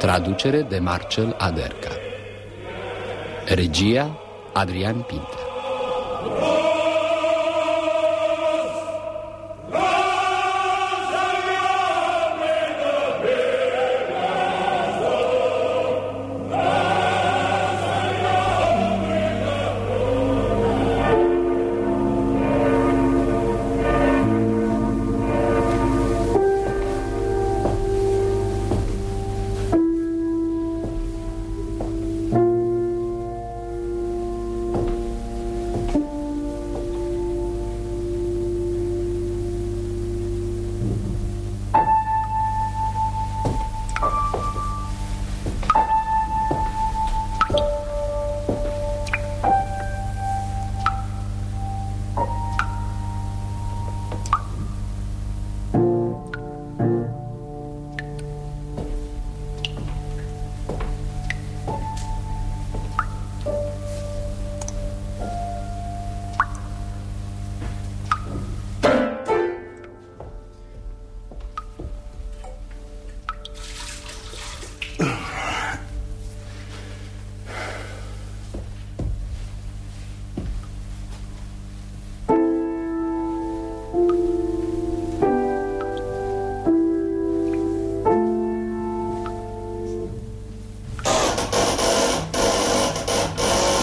Traducere de Marcel Aderca. Regia Adrian Pinter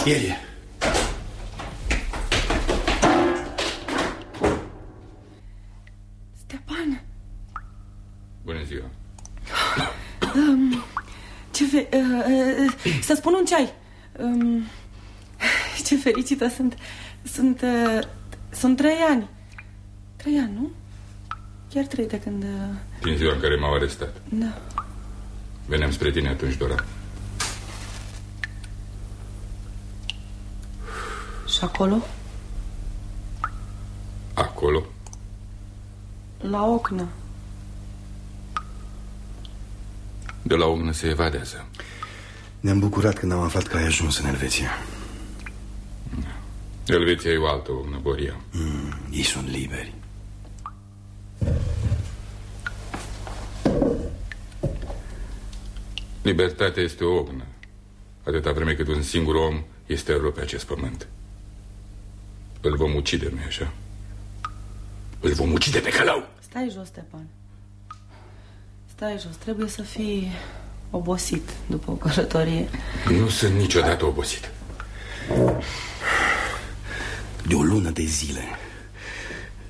El Stepan, Bună ziua. ce fe... Uh, uh, să spun un ceai. Um, ce fericită sunt. Sunt, uh, sunt trei ani. Trei ani, nu? Chiar trei de când... Uh, Din ziua în care m-au arestat. da. Veneam spre tine atunci, Dora. Și acolo, Acolo. la ocnă. De la ognă se evadează. Ne-am bucurat când am aflat că ai ajuns în Elveția Elveția e o altă ognă, Boria. mm, Ei sunt liberi Libertatea este o ognă. Atâta vreme cât un singur om este rău pe acest pământ. Îl vom ucide, nu așa? Îl vom ucide pe călau! Stai jos, Stepan. Stai jos. Trebuie să fii obosit după o călătorie. Nu sunt niciodată obosit. De o lună de zile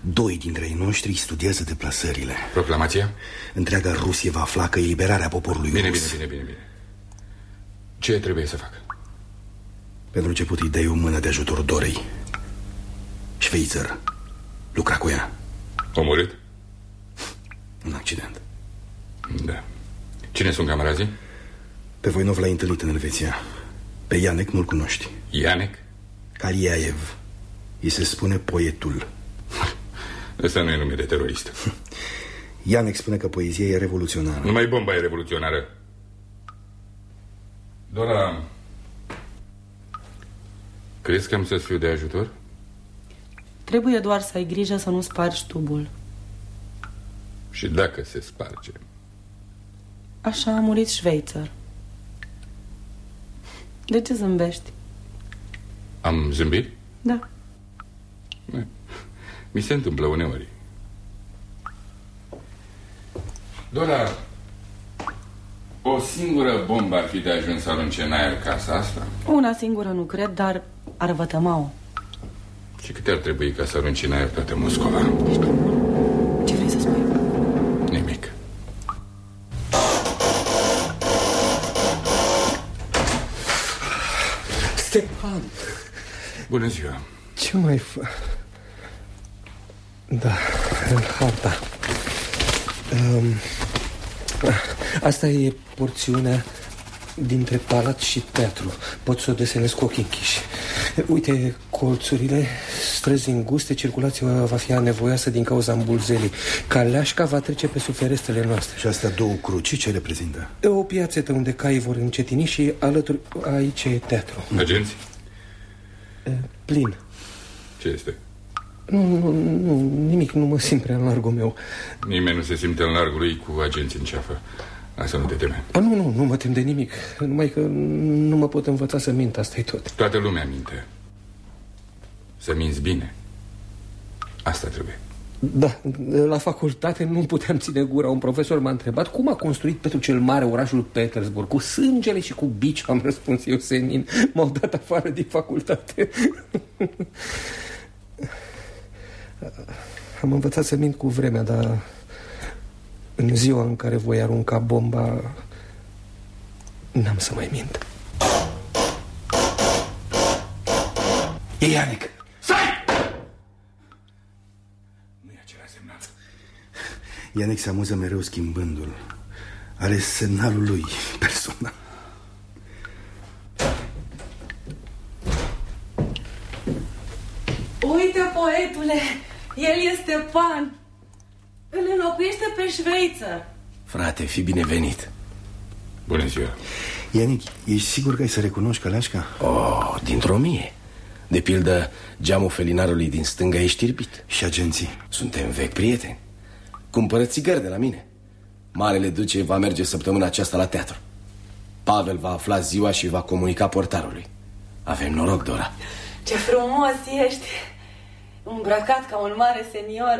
Doi dintre ei noștri studiază deplasările Proclamația? Întreaga Rusie va afla că eliberarea poporului Bine, rus bine, bine, bine, bine. Ce trebuie să fac? Pentru început îi dai o mână de ajutor Dorei Schweitzer Lucra cu ea Omorât? Un accident Da. Cine sunt camarazii? Pe Voinov l-ai întâlnit în Elveția Pe Ianec nu-l cunoști Ianec? Kaliaev Îi se spune poetul Ăsta nu e nume de terorist. Ianec spune că poezia e revoluționară Numai bomba e revoluționară. Dora, crezi că am să fiu de ajutor? Trebuie doar să ai grijă să nu spargi tubul. Și dacă se sparge, Așa a murit Schweitzer. De ce zâmbești? am zâmbit? Da. Mi se întâmplă uneori. Dora, o singură bombă ar fi de ajuns să arunce în aer casa asta? Una singură nu cred, dar ar vătăma-o. Și câte ar trebui ca să arunci în aer toată Moscova? Ce vrei să spui? Nimic. Stepan, Bună ziua. ce mai fă... Da, în harta. Um, asta e porțiunea dintre palat și teatru. Pot să o desenez cu ochii închiși. Uite colțurile, străzi înguste, circulația va fi anevoioasă din cauza îmbulzelii. Caleașca va trece pe sub ferestrele noastre. Și astea două cruci ce reprezintă? E o piațetă unde caii vor încetini și alături aici e teatru. Agenți? E, Plin. Ce este? Nu, nu, nu, nimic, nu mă simt prea în largul meu Nimeni nu se simte în largul lui cu agenții în ceafă Asta nu te teme. A, Nu, nu, nu mă tem de nimic. Numai că nu mă pot învăța să mint, asta e tot. Toată lumea minte. Să minți bine. Asta trebuie. Da, la facultate nu puteam ține gura. Un profesor m-a întrebat cum a construit pentru cel mare orașul Petersburg? Cu sângele și cu bici, am răspuns eu senin. M-au dat afară din facultate. Am învățat să mint cu vremea, dar în ziua în care voi arunca bomba, n-am să mai mint. E Ianic. Stai! Nu e acela semnal. Ianic se amuză mereu schimbându-l. Are semnalul lui personal. Uite, poetule, el este pan. Îl înlocuiește pe Șveiță. Frate, fi binevenit Bună ziua Ianic, ești sigur că ai să recunoști căleașca? Oh, dintr-o mie De pildă, geamul felinarului din stânga e știrbit Și agenții? Suntem vechi prieteni Cumpără țigări de la mine Marele duce va merge săptămâna aceasta la teatru Pavel va afla ziua și va comunica portarului Avem noroc, Dora Ce frumos ești. Îmbrăcat ca un mare senior.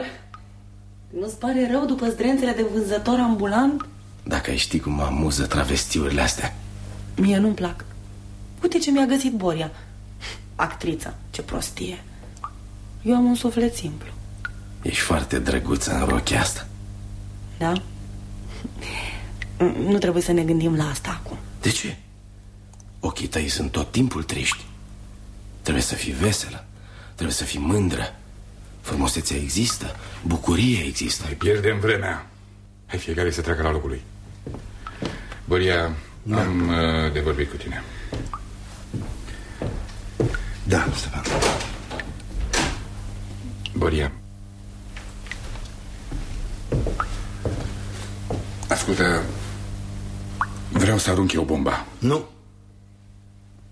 Nu-ți pare rău după zdrențele de vânzător ambulant? Dacă ai ști cum mă amuză travestiurile astea Mie nu-mi plac. Uite ce mi-a găsit Boria. Actrița, ce prostie. Eu am un suflet simplu. Ești foarte drăguță în rochia asta Da? Nu trebuie să ne gândim la asta acum. De ce? Ochii tăi sunt tot timpul triști Trebuie să fii veselă Trebuie să fii mândră Frumusețea există, bucurie există Mai pierdem vremea Hai fiecare să treacă la locul lui Băria, da. am uh, de vorbit cu tine Da, Stefan. Băria Ascultă Vreau să arunc eu bomba Nu.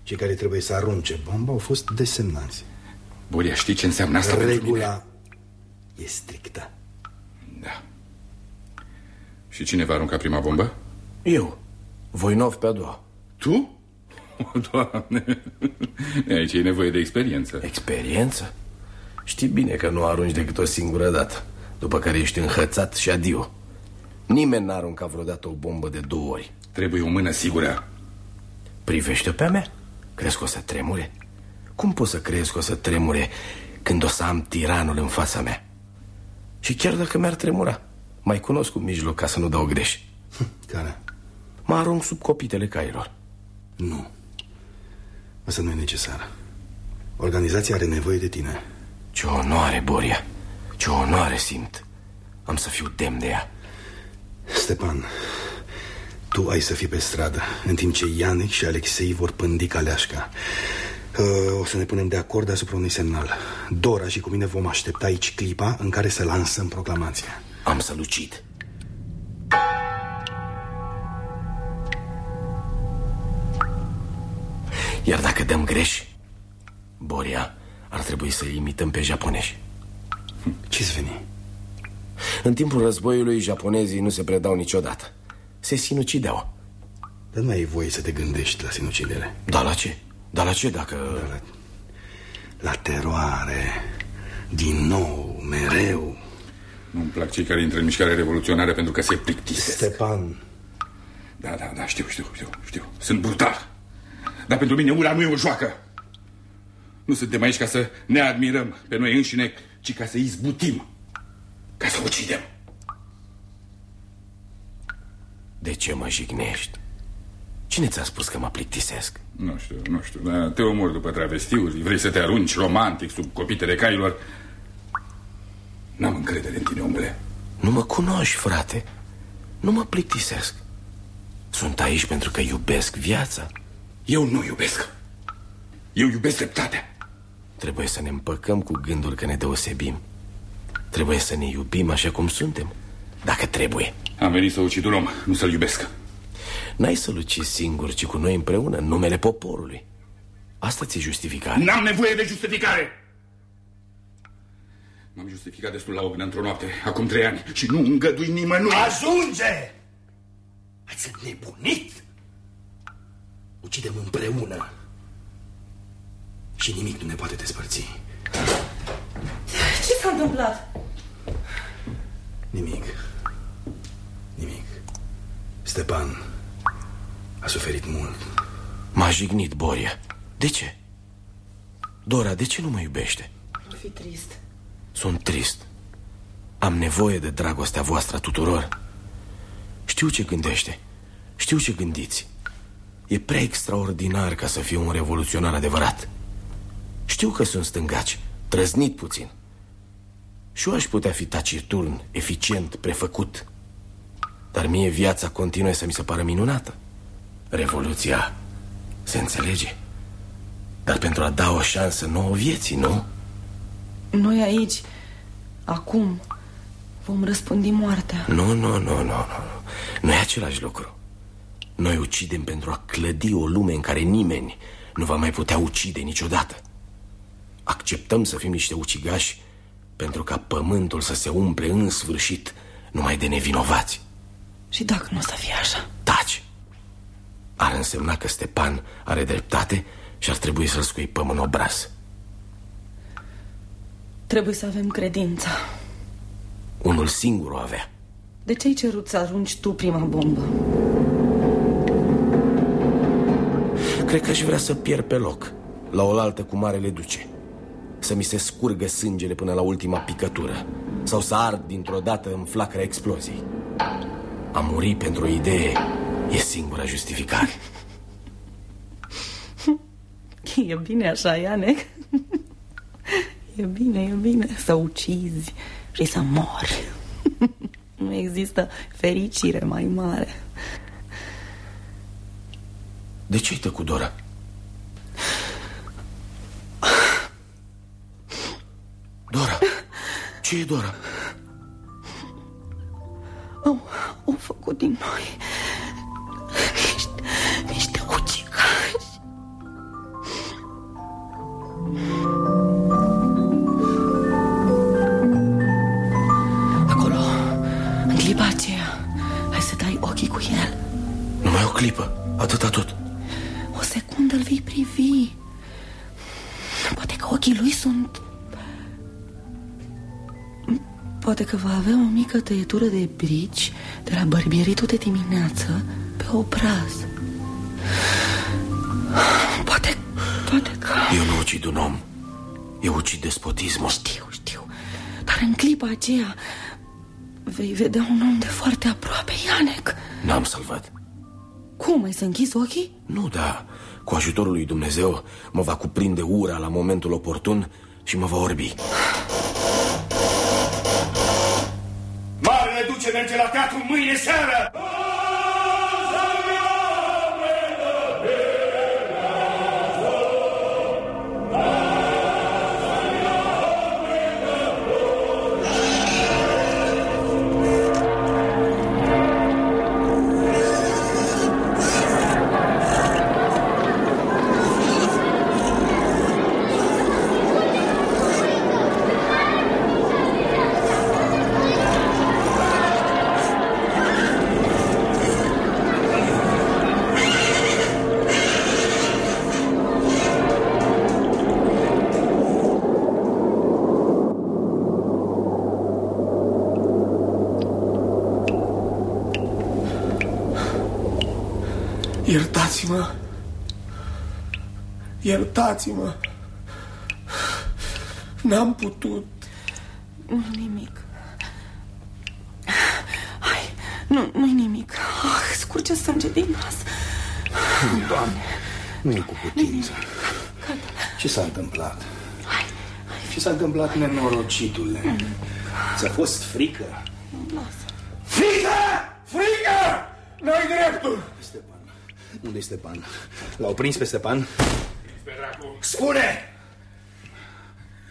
Cei care trebuie să arunce bomba au fost desemnați. Băria, știi ce înseamnă asta pentru mine? Regula e strictă. Da Și cine va arunca prima bombă? Eu, Voinov pe a doua Tu? O, Doamne Aici e nevoie de experiență Experiență? Știi bine că nu arunci decât o singură dată După care ești înhățat și adio Nimeni n-a aruncat vreodată o bombă de două ori Trebuie o mână sigură Privește pe a mea Crezi că o să tremure? Cum poți să crezi că o să tremure Când o să am tiranul în fața mea? Și chiar dacă mi-ar tremura Mai cunosc un mijloc ca să nu dau greș Care? Mă arunc sub copitele cailor Nu. Asta nu e necesar. Organizația are nevoie de tine. Ce onoare, Boria Ce onoare simt Am să fiu demn de ea Stepan, tu ai să fii pe stradă, în timp ce Ianec și Alexei vor pândi caleașca. Uh, O să ne punem de acord asupra unui semnal. Dora și cu mine vom aștepta aici clipa în care să lansăm proclamația. Am să lucid Iar dacă dăm greș Boria ar trebui să imităm pe japonezi Ce-ți veni? În timpul războiului japonezii nu se predau niciodată Se sinucideau Dar nu ai voie să te gândești la sinucidere. Dar la ce? Dar la ce dacă... La, la teroare, din nou, mereu. Nu-mi plac cei care intră în mișcare revoluționară pentru că se plictisesc. Stepan, Da, da, da, știu, știu, știu, știu. Sunt brutal. Dar pentru mine ura nu e o joacă. Nu suntem aici ca să ne admirăm pe noi înșine Ci ca să izbutim Ca să ucidem. De ce mă jignești? Cine ți-a spus că mă plictisesc? Nu știu, nu știu, dar te omori după travestiuri. Vrei să te arunci romantic sub copitele cailor? N-am încredere în tine, omule. Nu mă cunoști, frate. Nu mă plictisesc. Sunt aici pentru că iubesc viața. Eu nu iubesc. Eu iubesc dreptatea. Trebuie să ne împăcăm cu gândul că ne deosebim. Trebuie să ne iubim așa cum suntem. Dacă trebuie. Am venit să ucid un om, nu să-l iubesc N-ai să luci singur, ci cu noi împreună În numele poporului Asta ți-e justificare N-am nevoie de justificare M-am justificat destul la ognă într-o noapte, acum trei ani, și nu îngădui nimănui. Ajunge! Ați nebunit? Ucidem împreună. Și nimic nu ne poate despărți. Ce s-a întâmplat? Nimic. Nimic. Stepan a suferit mult. M-a jignit Boria. De ce? Dora, de ce nu mă iubește? Ar fi trist. Sunt trist. Am nevoie de dragostea voastră tuturor. Știu ce gândește. Știu ce gândiți. E prea extraordinar ca să fiu un revoluționar adevărat. Știu că sunt stângaci, trăznit puțin. Și eu aș putea fi taciturn, eficient, prefăcut. Dar mie viața continuă să mi se pară minunată. Revoluția se înțelege. Dar pentru a da o șansă nouă vieții, nu? Noi aici, acum, vom răspândi moartea. Nu, nu, nu, nu, nu. Nu e același lucru. Noi ucidem pentru a clădi o lume în care nimeni nu va mai putea ucide niciodată. Acceptăm să fim niște ucigași pentru ca pământul să se umple în sfârșit numai de nevinovați. Și dacă nu o să fie așa? Taci! Ar însemna că Stepan are dreptate și ar trebui să-l scuipăm în obraz. Trebuie să avem credință. Unul singur o avea. De ce ai cerut să arunci tu prima bombă? Cred că aș vrea să pierd pe loc, la oaltă cu Marele Duce. Să mi se scurgă sângele până la ultima picătură Sau să ard dintr-o dată în flacăra exploziei A muri pentru o idee e singura justificare. E bine așa, Ianec? E bine, e bine. Să ucizi și să mori. Nu există fericire mai mare. De ce-ai tăcut, Dora? Dora, ce e Dora? Au, au făcut din noi Acolo, în clipa aceea Hai să dai ochii cu el. Numai o clipă, atâta tot O secundă îl vei privi. Poate că ochii lui sunt Poate că va avea o mică tăietură de brici De la bărbieritul de dimineață Pe obraz ucid un om. Eu ucid despotismul. Știu, știu. Dar în clipa aceea Vei vedea un om de foarte aproape, Ianec. N-am să-l văd Cum, ai să închizi ochii? Nu, da. Cu ajutorul lui Dumnezeu Mă va cuprinde ura la momentul oportun Și mă va orbi. Marele Duce merge la teatru mâine seară! Iertați-mă Iertați-mă N-am putut Nu nimic Hai, nu, nu-i nimic ah, Scurge sânge din nas Doamne Nu e cu putință. Ce s-a întâmplat? Ce s-a întâmplat, nenorocitule? Ți-a fost frică? Frică! Frică! N-ai dreptul! Stepan. Unde e Stepan? L-au prins pe Stepan? Spune!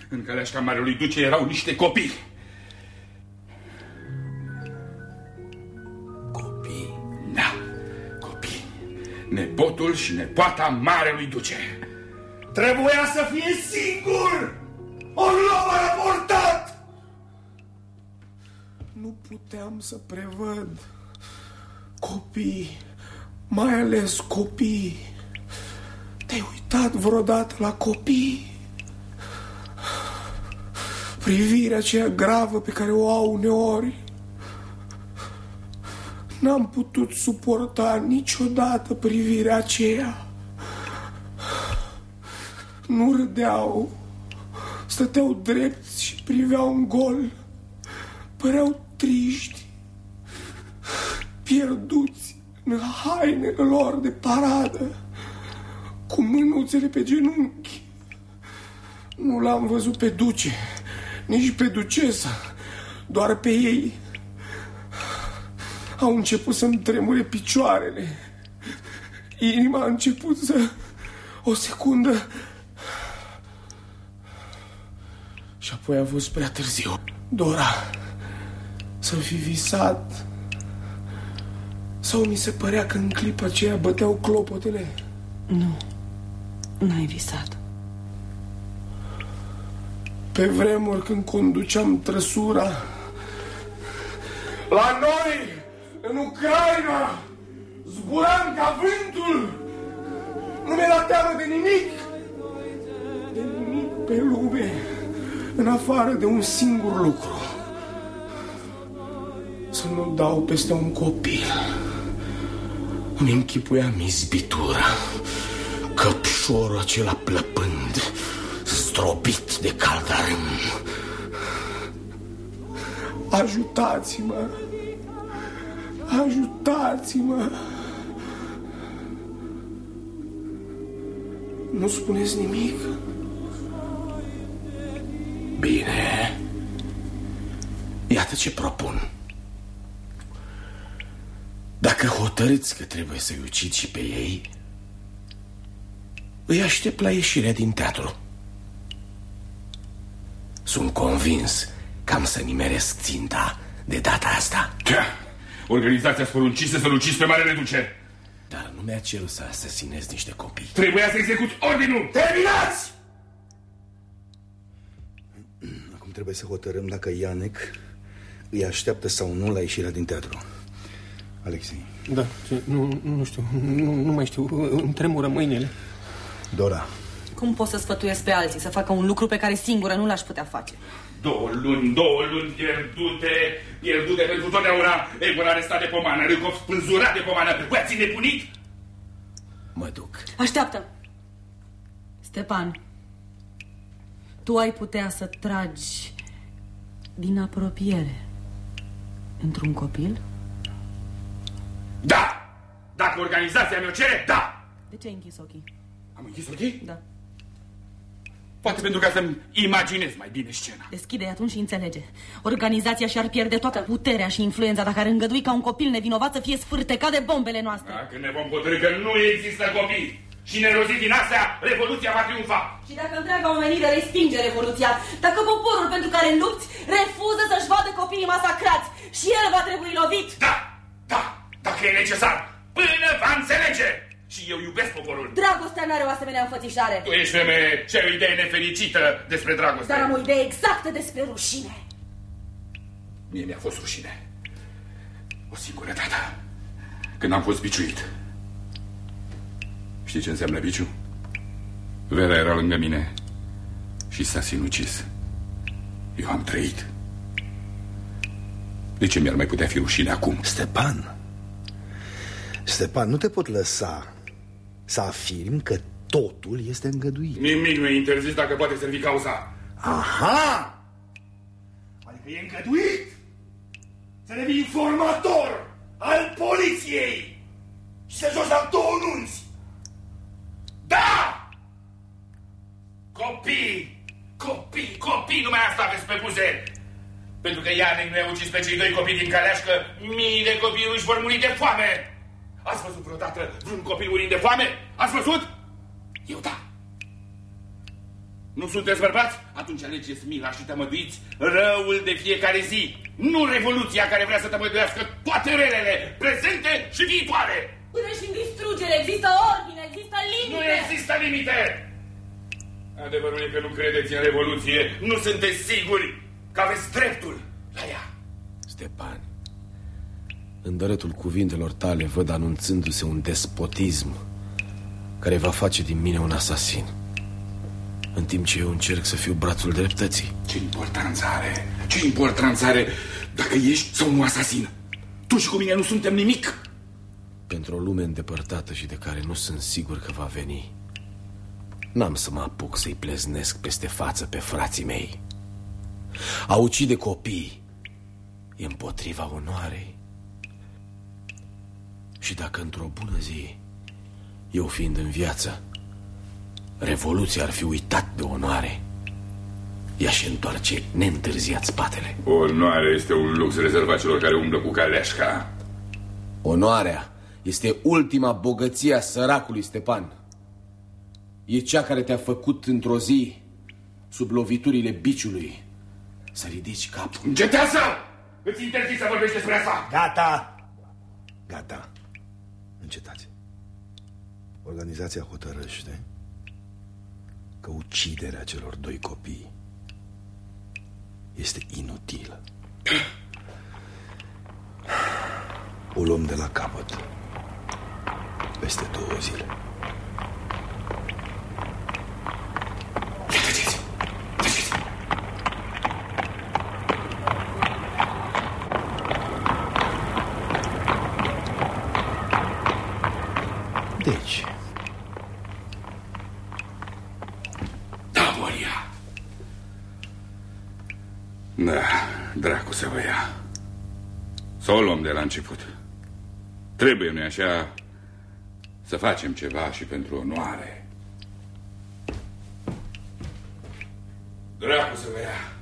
În caleașca Marelui Duce erau niște copii. Copii. Da, copii. Nepotul și nepoata Marelui Duce. Trebuia să fie singur! Ori l-au raportat! nu puteam să prevăd copii, mai ales copii. Te-ai uitat vreodată la copii? Privirea aceea gravă pe care o au uneori. N-am putut suporta niciodată privirea aceea. Nu râdeau, stăteau drepți și priveau în gol. Păreau triști, pierduți în hainele lor de paradă, cu mânuțele pe genunchi. Nu l-am văzut pe duce, nici pe ducesa, doar pe ei. Au început să-mi tremure picioarele. Inima a început să... O secundă... Și apoi a fost prea târziu. Dora, să fi visat... Sau mi se părea că în clipa aceea băteau clopotele? Nu, n-ai visat. Pe vremuri când conduceam trăsura La noi, în Ucraina Zburam ca vântul Nu mi-era teamă de nimic De nimic pe lume În afară de un singur lucru Să nu dau peste un copil Îmi închipuiam izbitura. Căpșorul acela plăpând Stropit de caldarâm. Ajutați-mă! Ajutați-mă! Nu spuneți nimic? Bine. Iată ce propun Dacă hotărâți că trebuie să-i ucid și pe ei Îi aștept la ieșirea din teatru Sunt convins că am să nimeresc ținta de data asta Ce? Organizația sporuncise să-l ucizi pe Marele Duce. Dar nu mi-a cerut să asasinez niște copii Trebuia să execuți ordinul. Terminați! Acum trebuie să hotărâm dacă Ianec îi așteaptă sau nu la ieșirea din teatru. Alexei. Da, ce, nu, nu știu, nu, nu mai știu, îmi tremură mâinile. Dora. Cum pot să sfătuiesc pe alții să facă un lucru pe care singură nu l-aș putea face? Două luni, două luni pierdute, pierdute pentru totdeauna. Egor arestat de pomană, Râcov spânzurat de pomană. Voi ați nebunit? Mă duc Așteaptă! Stepan, tu ai putea să tragi din apropiere într-un copil? Da! Dacă organizația mi-o cere, da! De ce ai închis ochii? Am închis ochii? Da. Poate pentru ca să-mi imaginez mai bine scena. Deschide atunci și înțelege. Organizația și-ar pierde toată puterea și influența dacă ar îngădui ca un copil nevinovat să fie sfârtecat de bombele noastre. Dacă ne vom hotărâ că nu există copii și nerozit din astea, revoluția va triumfa. Și dacă întreaga omenire respinge revoluția, dacă poporul pentru care lupți refuză să-și vadă copiii masacrați și el va trebui lovit. Da, da, dacă e necesar, până va înțelege. Și eu iubesc poporul. Dragostea n-are o asemenea înfățișare. Tu ești femeie ce ai o idee nefericită despre dragoste. Dar am o idee exactă despre rușine. Mie mi-a fost rușine. O singură dată. Când am fost biciuit. Știi ce înseamnă biciu? Vera era lângă mine și s-a sinucis. Eu am trăit. De ce mi-ar mai putea fi rușine acum? Stepan. Stepan, nu te pot lăsa să afirm că totul este îngăduit. Nimic nu e interzis dacă poate servi cauza. Aha! Adică e îngăduit să devii informator al poliției și să joci la două nunți. Da! Copii! Copii, copii, numai asta aveți pe buze! Pentru că Ianec nu i-a ucis pe cei doi copii din Caleașcă, mii de copii își vor muri de foame! Ați văzut vreodată vreun copil murind de foame? Ați văzut? Eu da. Nu sunteți bărbați? Atunci alegeți mila și tămăduiți răul de fiecare zi. Nu revoluția care vrea să tămăduiască toate relele, prezente și viitoare. Până și în distrugere există ordine, există limite. Nu există limite! Adevărul e că nu credeți în revoluție, nu sunteți siguri că aveți dreptul la ea. Stepan, în dărătul cuvintelor tale văd anunțându-se un despotism care va face din mine un asasin. În timp ce eu încerc să fiu brațul dreptății. Ce importanță are? Ce importanță are dacă ești sau nu asasin? Tu și cu mine nu suntem nimic. Pentru o lume îndepărtată și de care nu sunt sigur că va veni, n-am să mă apuc să-i pleznesc peste față pe frații mei. A ucide copii e împotriva onoarei. Și dacă într-o bună zi, eu fiind în viață, Revoluția ar fi uitat de onoare Ea și întoarce neîntârziat spatele. Onoarea este un lux rezervat celor care umblă cu caleașca. Onoarea este ultima bogăție a săracului Stepan. E cea care te-a făcut într-o zi Sub loviturile biciului Să ridici capul. Încetează! Îți interzic să vorbești despre asta! Gata! Gata Încetați Organizația hotărăște că uciderea celor doi copii este inutilă. O luăm de la capăt peste două zile. Deci, Da, dracu să vă ia. Să o luăm de la început. Trebuie, nu așa, să facem ceva și pentru onoare. Dracu să vă ia.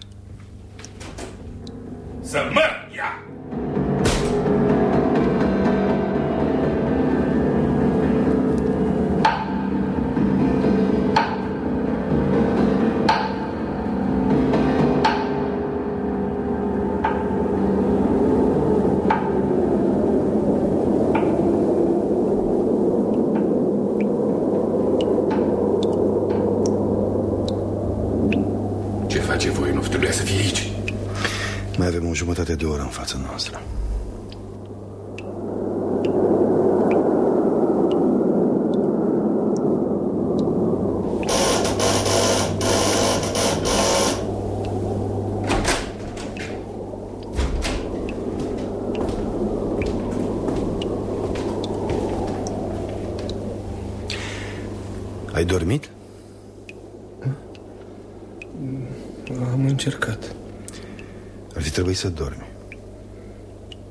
Să dormi.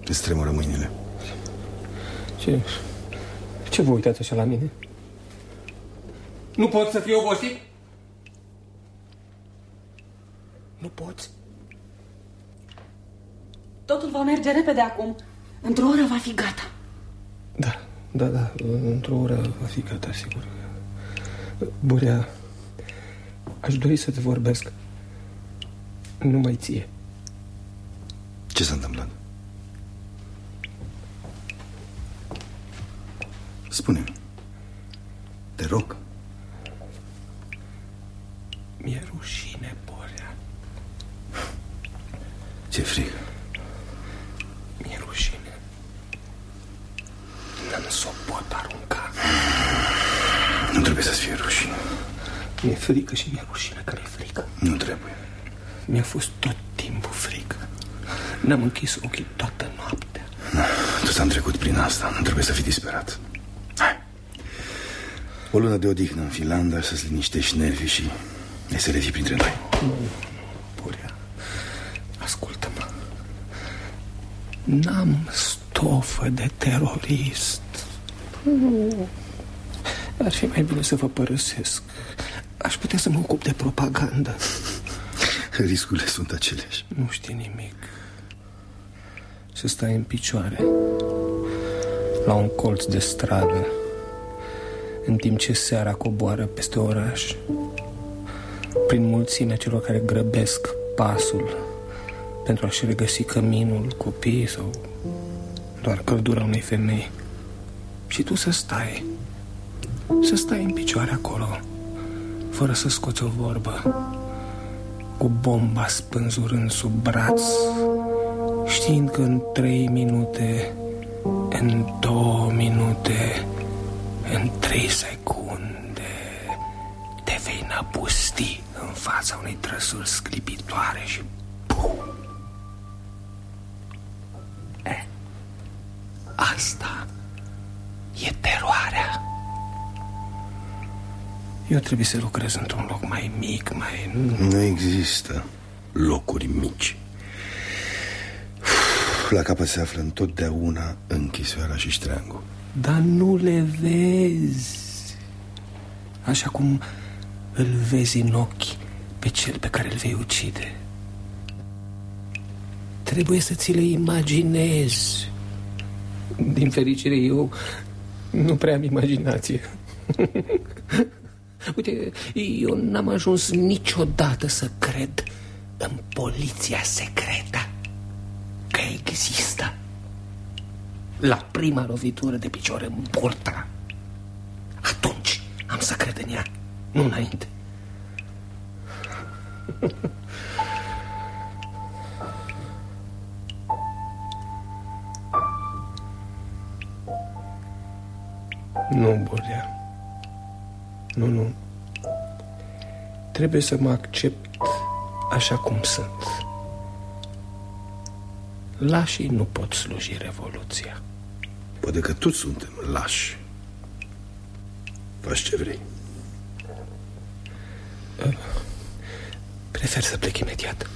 Îți tremură mâinile. Ce, ce vă uitați așa la mine? Nu pot să fiu obosit? Nu poți? Totul va merge repede acum. Într-o oră va fi gata. Da, da, da. Într-o oră va fi gata, sigur. Burea, aș dori să te vorbesc. Numai ție. Ce s-a întâmplat? Spune-mi. Te rog. Mi-e rușine, Borea. Ce frică. Mi-e rușine. N-am să o pot arunca. Nu trebuie să-ți fie rușine. Mi-e frică și mi-e rușine care e frică. Nu trebuie. Mi-a fost tot timpul frică. N-am închis ochii toată noaptea. Toți am trecut prin asta. Nu trebuie să fii disperat. Hai. O lună de odihnă în Finlanda să-ți liniștești nervii și ai să revii printre noi. Burea, ascultă-mă. N-am stofă de terorist. Ar fi mai bine să vă părăsesc. Aș putea să mă ocup de propagandă. Riscurile sunt aceleași. Nu știi nimic. Să stai în picioare la un colț de stradă în timp ce seara coboară peste oraș prin mulțimea celor care grăbesc pasul pentru a-și regăsi căminul, copiii sau doar căldura unei femei. Și tu să stai, să stai în picioare acolo, fără să scoți o vorbă, cu bomba spânzurând sub braț, știi simt că în trei minute, în două minute, în trei secunde te vei năpusti în fața unei trăsuri sclipitoare și pum! E, asta e teroarea. Eu trebuie să lucrez într-un loc mai mic, mai... Nu există locuri mici. La capăt se află întotdeauna închisoarea și ștreangul. Dar nu le vezi Așa cum îl vezi în ochi Pe cel pe care îl vei ucide. Trebuie să ți le imaginezi. Din fericire eu Nu prea am imaginație. Uite, eu n-am ajuns niciodată să cred În poliția secretă Că există. La prima lovitură de picior în burta Atunci am să cred în ea Nu înainte. Nu, Bordea. Nu, nu. Trebuie să mă accept așa cum sunt Lașii nu pot sluji revoluția Poate că toți suntem lași. Faci ce vrei. Prefer să plec imediat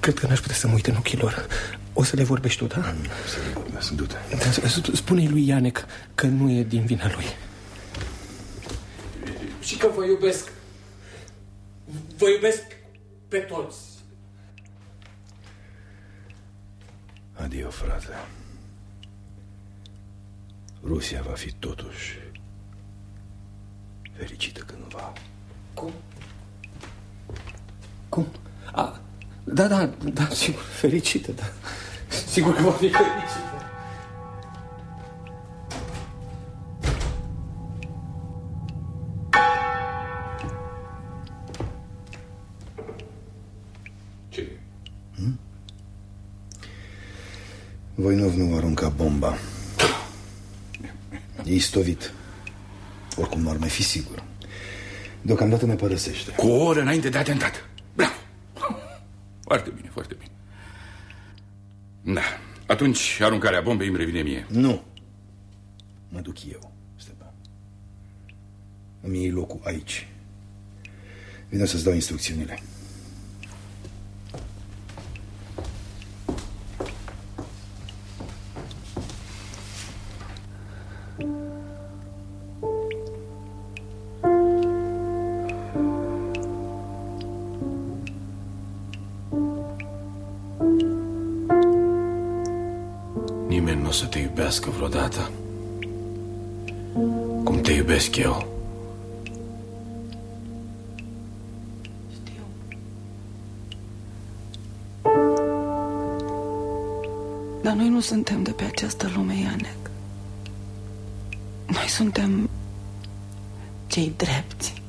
Cred că n-aș putea să mă uit în ochii lor O să le vorbești tu, da? Să le vorbesc, du-te. Da, Spune-i lui Ianec că nu e din vina lui Și că vă iubesc Vă iubesc pe toți Adio, frate. Rusia va fi totuși fericită cândva. Cum? Cum? A, da, da, da, sigur, fericită, da Sigur că va fi fericită Voinov nu arunca bomba. E istovit. Oricum nu ar mai fi sigur. Deocamdată ne părăsește. Cu o oră înainte de atentat. Bravo! Foarte bine, foarte bine. Da. Atunci aruncarea bombei îmi revine mie. Nu. Mă duc eu, Stepan. Îmi iei locul aici. Vine să-ți dau instrucțiunile. Suntem de pe această lume, Ianec. Noi suntem cei drepți.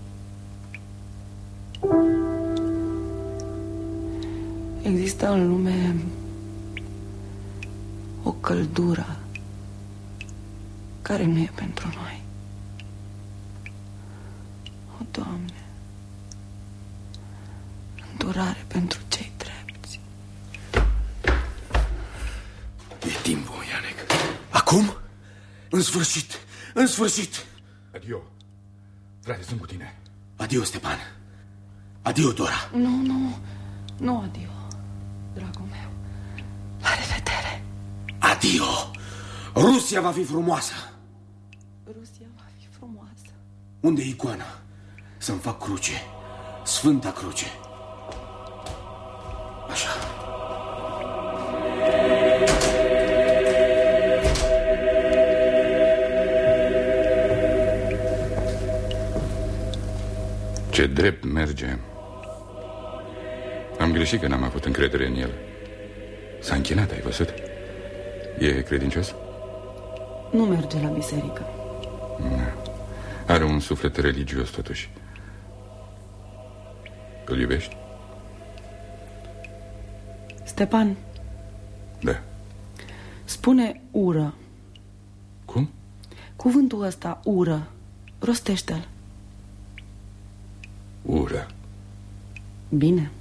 Există în lume o căldură care nu e pentru noi. În sfârșit, în sfârșit Adio. Frate, sunt cu tine. Adio, Stepan Adio, Dora Nu, nu, nu, adio, dragul meu. La revedere. Adio Rusia va fi frumoasă Rusia va fi frumoasă. Unde e icoana? Să-mi fac cruce Sfânta cruce Ce drept merge. Am greșit că n-am avut încredere în el. S-a închinat, ai văzut? E credincios? Nu merge la biserică. Are un suflet religios, totuși. Îl iubești? Stepan, Da. Spune ură. Cum? Cuvântul ăsta, ură, rostește-l. Ură. Bine.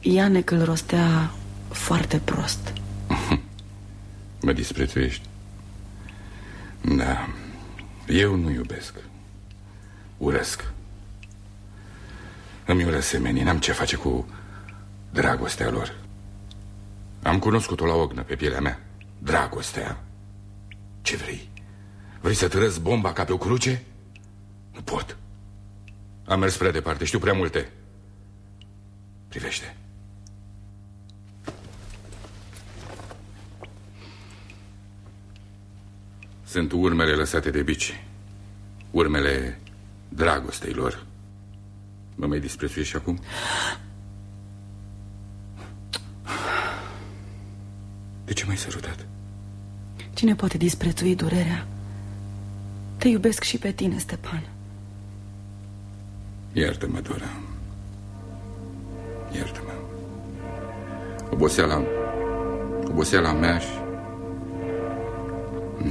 Ianec îl rostea foarte prost. Mă disprețuiești? Da. Eu nu iubesc. Urăsc. Îmi ură semenii, n-am ce face cu dragostea lor. Am cunoscut-o la ognă pe pielea mea. Dragostea. Ce vrei? Vrei să târăți bomba ca pe o cruce? Nu pot. Am mers prea departe, știu prea multe. Privește. Sunt urmele lăsate de bici. Urmele dragostei lor. Mă mai disprețuiești acum? De ce m-ai sărutat? Cine poate disprețui durerea? Te iubesc și pe tine, Stepan. Iartă-mă, Dora. Iartă-mă. Oboseala... Oboseala mea și...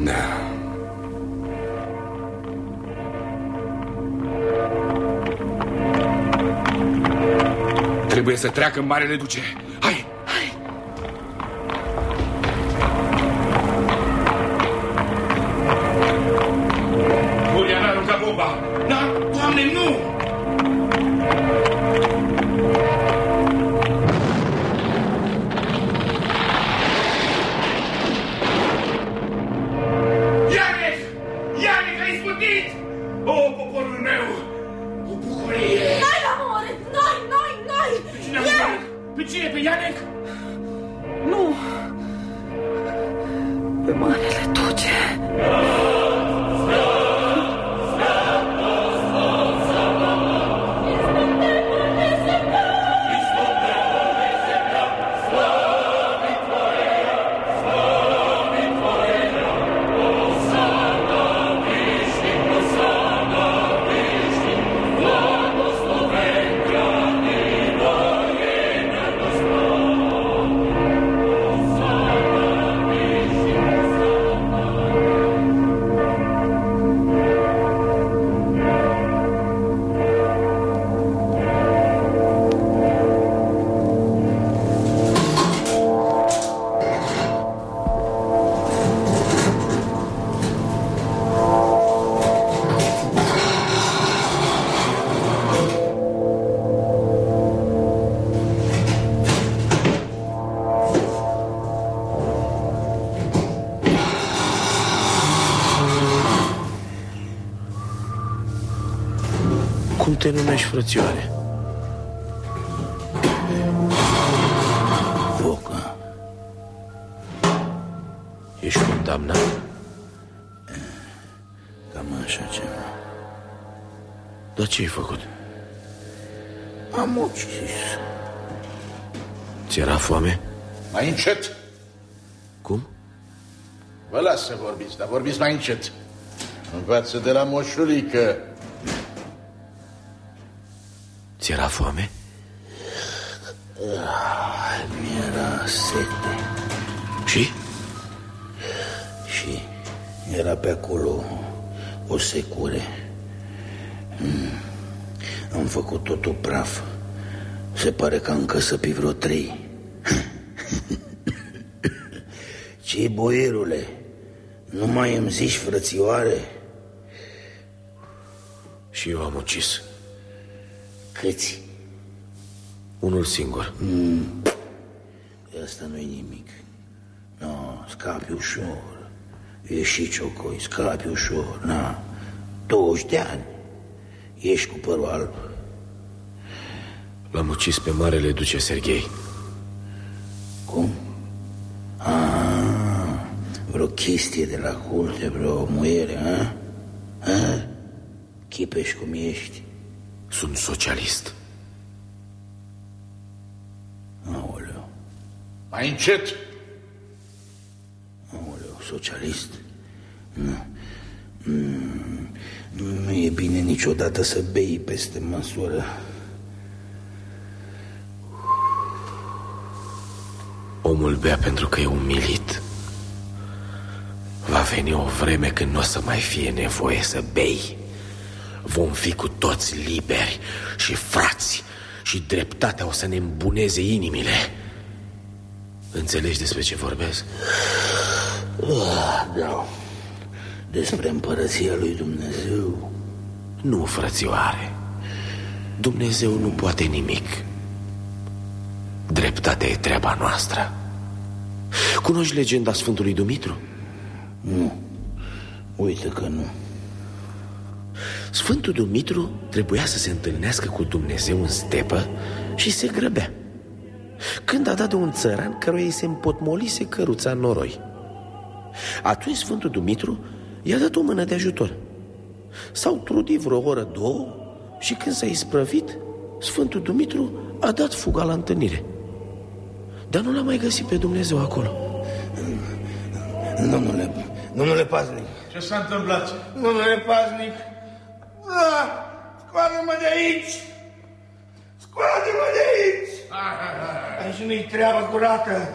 Da... Trebuie să treacă în Marele Duce. Ianec, ai izbutit! O, poporul meu! O bucurie! Noi, amore! Noi, noi, noi! Pe cine am urat? Pe cine? Pe Ianec? Nu! Pe Marele Duce. Cum frățioare? Focă. Ești condamnat? Cam așa ceva. Dar ce ai făcut? Am ucis. Ți era foame? Mai încet. Cum? Vă las să vorbiți, dar vorbiți mai încet. Învață de la moșulică. Foame? Mi-era sete. Și? Și era pe acolo o secure. Mm. Am făcut totul praf. Se pare că încă să pe vreo trei. ce boierule? Nu mai îmi zici frățioare? Și eu am ucis. Câți? Unul singur. Asta nu-i nimic. No, scapi ușor. Ești și ciocoi, scapi ușor. Na, 20 de ani. Ești cu părul alb. L-am ucis pe Marele Duce Serghei. Cum? Ah, vreo chestie de la curte, vreo muiere, a? a? Chipești cum ești. Sunt socialist. Aoleu, Mai încet! aoleu, socialist? Nu. Mm, Nu e bine niciodată să bei peste măsură. Omul bea pentru că e umilit Va veni o vreme când nu o să mai fie nevoie să bei Vom fi cu toți liberi și frați Și dreptatea o să ne îmbuneze inimile Înțelegi despre ce vorbesc? Ah, da. Despre împărăția lui Dumnezeu. Nu, frățioare Dumnezeu nu poate nimic Dreptatea e treaba noastră Cunoști legenda Sfântului Dumitru? Nu. Uite că nu. Sfântul Dumitru trebuia să se întâlnească cu Dumnezeu în stepă și se grăbea Când a dat de un țăran căruia îi se împotmolise căruța în noroi Atunci Sfântul Dumitru i-a dat o mână de ajutor S-au trudit vreo oră, două și când s-a isprăvit Sfântul Dumitru a dat fuga la întâlnire Dar nu l-a mai găsit pe Dumnezeu acolo Domnule, domnule paznic. Ce s-a întâmplat? Domnule paznic. Da, scoală-mă de aici. Scoală-mă de aici. Aici nu-i treaba curată.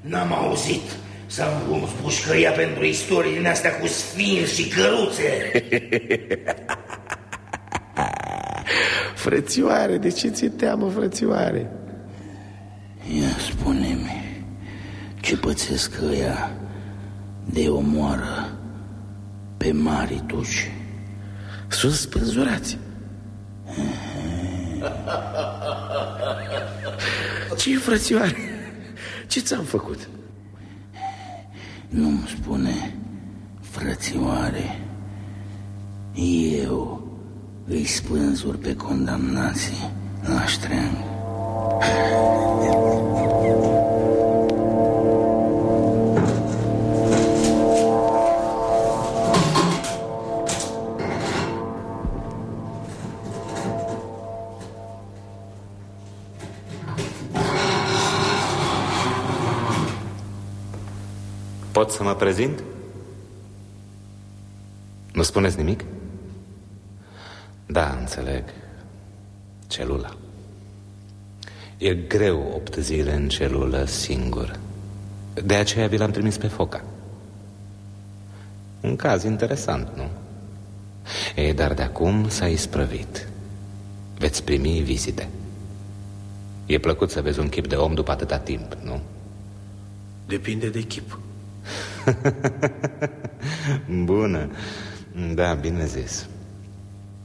N-am auzit să îmi pușcăria pentru istorii din astea cu sfinți și căruțe. Frățioare, de ce ți-e teamă, frățioare? Ia spune-mi, ce pățesc ăia de omoară pe mari duci? Sunt spânzurați Ce frățioare? Ce ți-am făcut? Nu-mi spune, frățioare, eu îi spânzur pe condamnații la ștreang. Pot să mă prezint? Nu spuneți nimic? Da, înțeleg. Celula. E greu opt zile în celulă singur. De aceea vi l-am trimis pe foca. Un caz interesant, nu? Ei, dar de acum s-a isprăvit. Veți primi vizite. E plăcut să vezi un chip de om după atâta timp, nu? Depinde de chip Bună. Da, bine zis.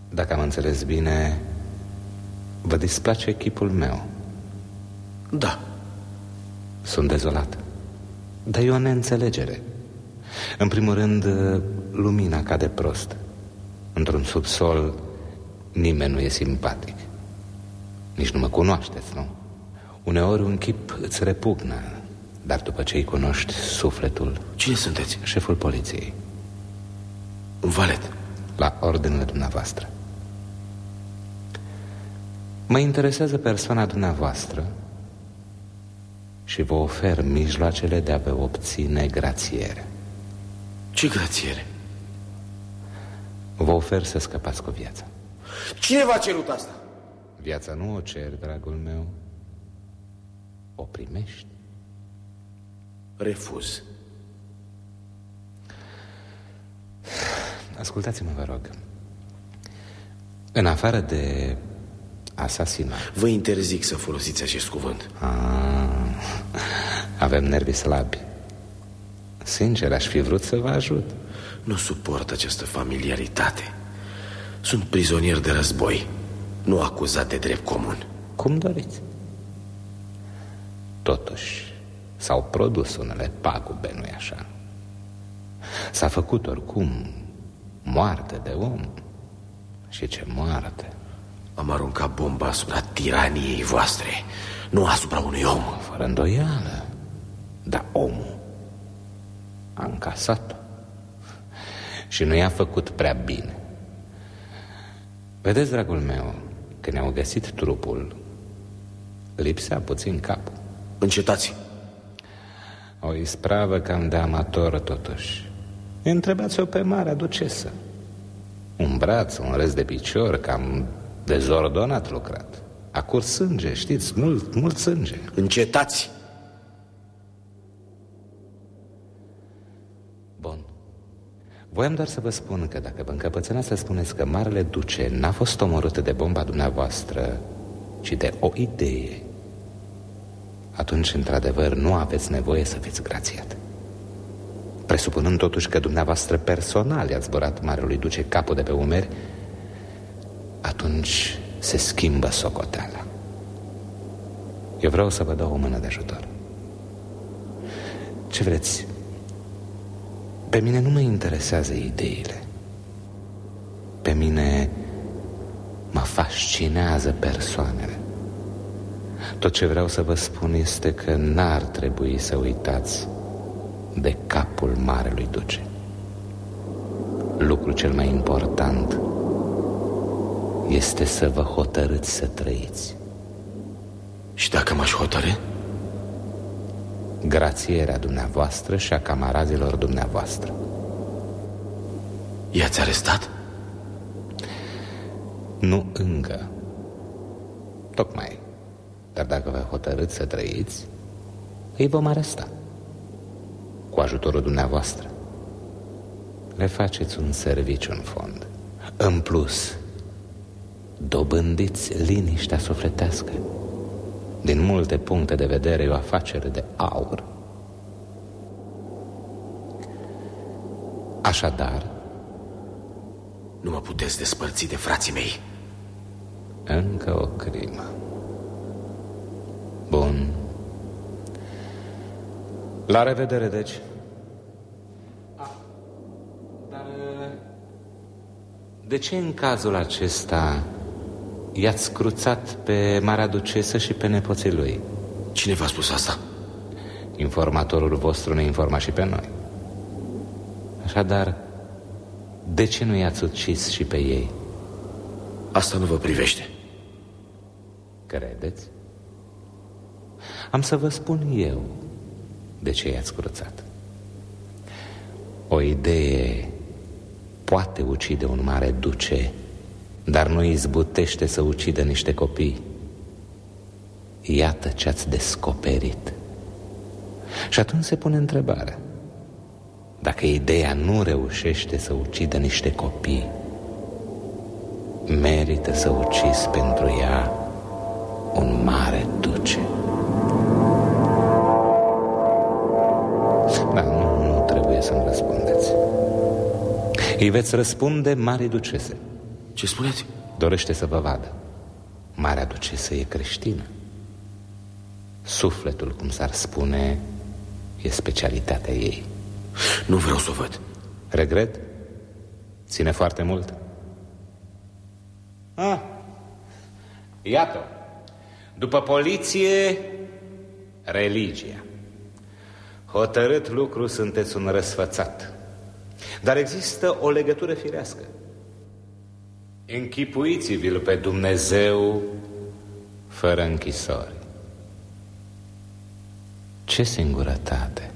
Dacă am înțeles bine Vă displace echipul meu. Da. Sunt dezolat. Dar e o neînțelegere. În primul rând, lumina cade prost. Într-un subsol Nimeni nu e simpatic. Nici nu mă cunoașteți, nu? Uneori un chip îți repugnă dar după ce îi cunoști sufletul Cine sunteți? Șeful poliției. Un valet. La ordinele dumneavoastră. Mă interesează persoana dumneavoastră Și vă ofer mijloacele de a vă obține grațiere. Ce grațiere? Vă ofer să scăpați cu viața. Cine v-a cerut asta? Viața nu o cer, dragul meu. O primești refuz. Ascultați-mă, vă rog. În afară de asasinat... Vă interzic să folosiți acest cuvânt. Ah, avem nervi slabi. Sincer, aș fi vrut să vă ajut. Nu suport această familiaritate. Sunt prizonier de război, nu acuzat de drept comun. Cum doriți. Totuși, S-au produs unele pagube, nu-i așa? S-a făcut oricum moarte de om. Și ce moarte? Am aruncat bomba asupra tiraniei voastre Nu asupra unui om. Fără îndoială. Dar omul a încasat-o. Și nu i-a făcut prea bine. Vedeți, dragul meu, când ne-au găsit trupul Lipsea puțin capul. Încetați o ispravă cam de amator totuși. Întrebați-o pe marea ducesă. Un braț, un rez de picior, cam dezordonat lucrat. A curs sânge, știți, mult, mult sânge. Încetați! Bun. Voiam doar să vă spun că dacă vă încăpățânați să spuneți că Marele Duce n-a fost omorât de bomba dumneavoastră, ci de o idee atunci, într-adevăr, nu aveți nevoie să fiți grațiat. Presupunând totuși că dumneavoastră personal i-ați zburat Marelui Duce capul de pe umeri, atunci se schimbă socoteala. Eu vreau să vă dau o mână de ajutor. Ce vreți? Pe mine nu mă interesează ideile. Pe mine mă fascinează persoanele. Tot ce vreau să vă spun este că n-ar trebui să uitați de capul Marelui Duce. Lucrul cel mai important este să vă hotărâți să trăiți. Și dacă m-aș hotărâ? Grațierea dumneavoastră și a camarazilor dumneavoastră. I-ați arestat? Nu încă. Tocmai. Dar dacă vă hotărâți să trăiți, îi vom aresta. Cu ajutorul dumneavoastră. Le faceți un serviciu în fond. În plus, dobândiți liniștea sufletească. Din multe puncte de vedere, e o afacere de aur. Așadar, nu mă puteți despărți de frații mei. Încă o crimă. Bun. La revedere, deci. dar de ce în cazul acesta i-ați cruțat pe Marea Ducesă și pe nepoții lui? Cine v-a spus asta? Informatorul vostru ne informa și pe noi. Așadar, de ce nu i-ați ucis și pe ei? Asta nu vă privește. Credeți? Am să vă spun eu de ce i-ați cruțat. O idee poate ucide un mare duce, dar nu izbutește să ucidă niște copii. Iată ce ați descoperit. Și atunci se pune întrebarea. Dacă ideea nu reușește să ucidă niște copii, merită să ucizi pentru ea un mare duce. Îi veți răspunde Mare Ducese. Ce spuneți? Dorește să vă vadă. Marea Ducesă e creștină. Sufletul, cum s-ar spune, e specialitatea ei. Nu vreau să o văd. Regret? Ține foarte mult? Ah, iată. După poliție, religia. Hotărât lucru sunteți un răsfățat. Dar există o legătură firească. Închipuiți-vi-l pe Dumnezeu fără închisori. Ce singurătate!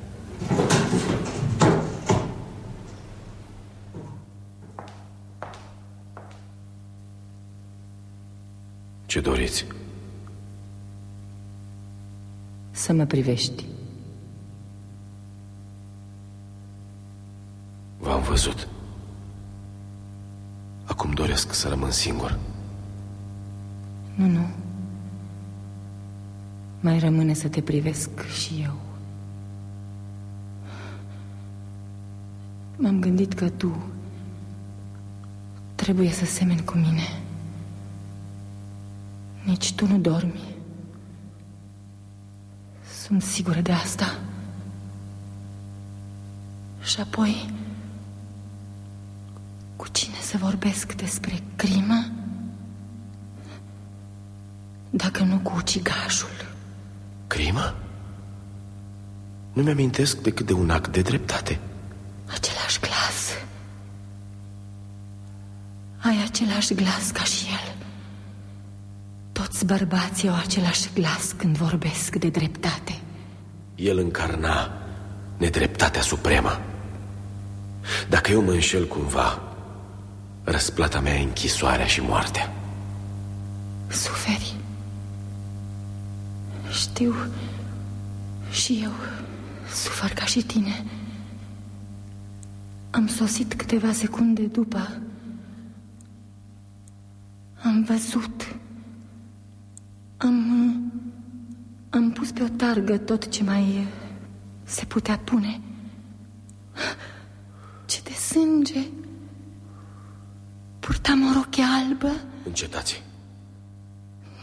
Ce doriți? Să mă privești. V-am văzut. Acum doresc să rămân singur. Nu, nu. Mai rămâne să te privesc și eu. M-am gândit că tu trebuie să semeni cu mine. Nici tu nu dormi. Sunt sigură de asta. Și apoi, cu cine să vorbesc despre crimă? Dacă nu cu ucigașul. Crimă? Nu mi-amintesc decât de un act de dreptate. Același glas. Ai același glas ca și el. Toți bărbații au același glas când vorbesc de dreptate. El încarna nedreptatea supremă. Dacă eu mă înșel cumva, răsplata mea e închisoarea și moartea. Suferi. Știu și eu sufăr ca și tine. Am sosit câteva secunde după. Am văzut. Am... Am pus pe o targă tot ce mai se putea pune. Ce de sânge! Purtam o roche albă. Încetați.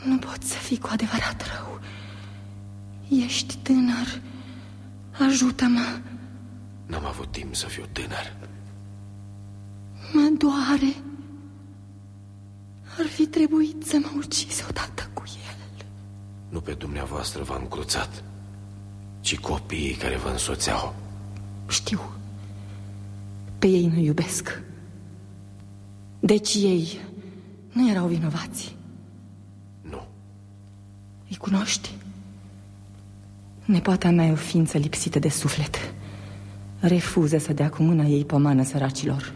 Nu pot să fii cu adevărat rău. Ești tânăr. Ajută-mă. N-am avut timp să fiu tânăr. Mă doare. Ar fi trebuit să mă ucizi odată cu el. Nu pe dumneavoastră v-am cruțat, ci copiii care vă însoțeau. Știu. Pe ei nu iubesc. Deci ei nu erau vinovați. Nu. Îi cunoști? Nepoata mea e o ființă lipsită de suflet. Refuză să dea cu mâna ei pomană săracilor.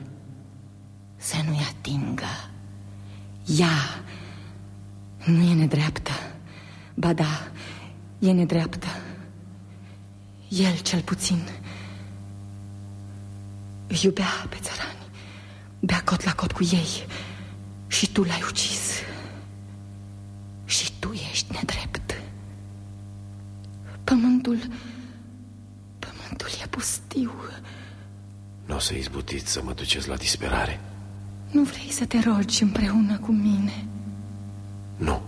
Să nu-i atingă. Ea nu e nedreaptă. Ba da, e nedreaptă. El cel puțin îi iubea pe țărani. Bea cot la cot cu ei și tu l-ai ucis. Și tu ești nedrept. Pământul... Pământul e pustiu. Nu o să izbutiți să mă duceți la disperare. Nu vrei să te rogi împreună cu mine? Nu.